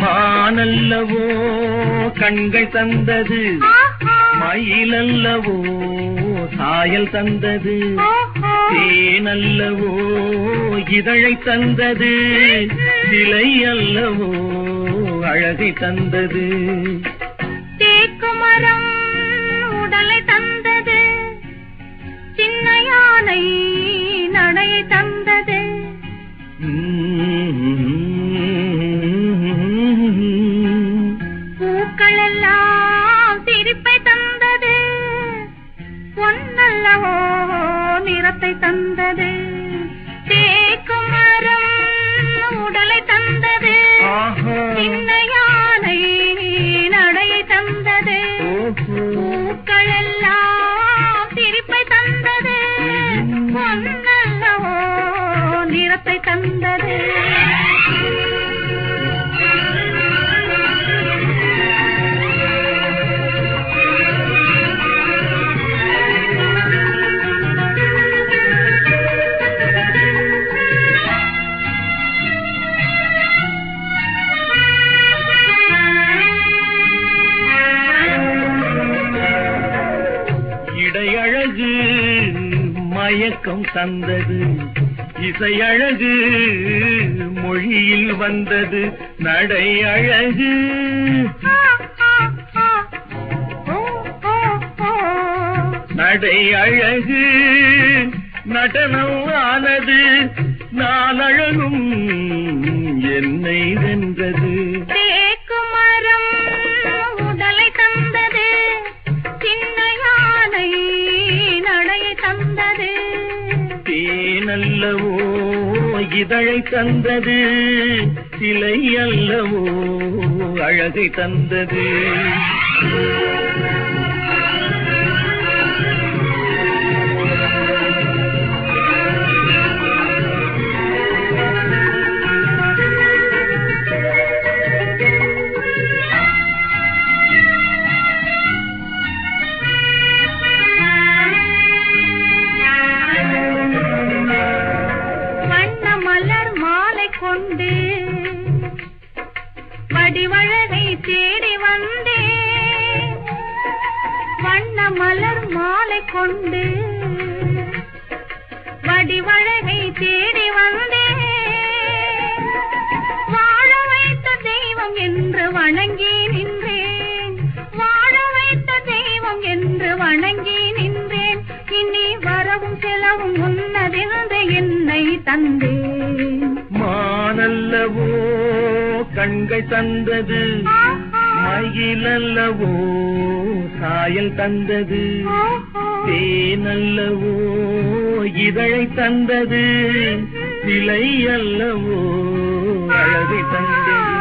மானல்லவோ கண்கள் தந்தது. மயிலல்லவோ சாயல் தந்தது. தேனல்லவோ இதழை தந்தது. சிலை அல்லவோ அழகை தந்தது. தேக்கு மரம் உடலை தந்தது. சின்ன யானை நடையை தந்தது. நிறத்தை மயக்கம் தந்தது. இசையழகு மொழியில் வந்தது நடை அழகு நடை அழகு நடனம் ஆனது நாளழகும் என்னை வென்றது. இதழை தந்தது சிலை அல்லவோ அழகை தந்தது. கொண்டு. வடிவழகை தேடி வந்தே. வண்ண மலர் மாலை கொண்டு. வடிவழகை தேடி வந்தே. வாழ வைத்த தெய்வம் என்று வணங்கி நின்றேன். வாழ வைத்த தெய்வம் என்று வணங்கி நின்றேன். இனி வரவும் செலவும் உன்னதென்று என்னை தந்தேன் மயிலல்லவோ கண்கள் தந்தது. மயிலல்லவோ சாயல் தந்தது. தேனல்லவோ இதழை தந்தது. சிலை அல்லவோ அழகை தந்தது.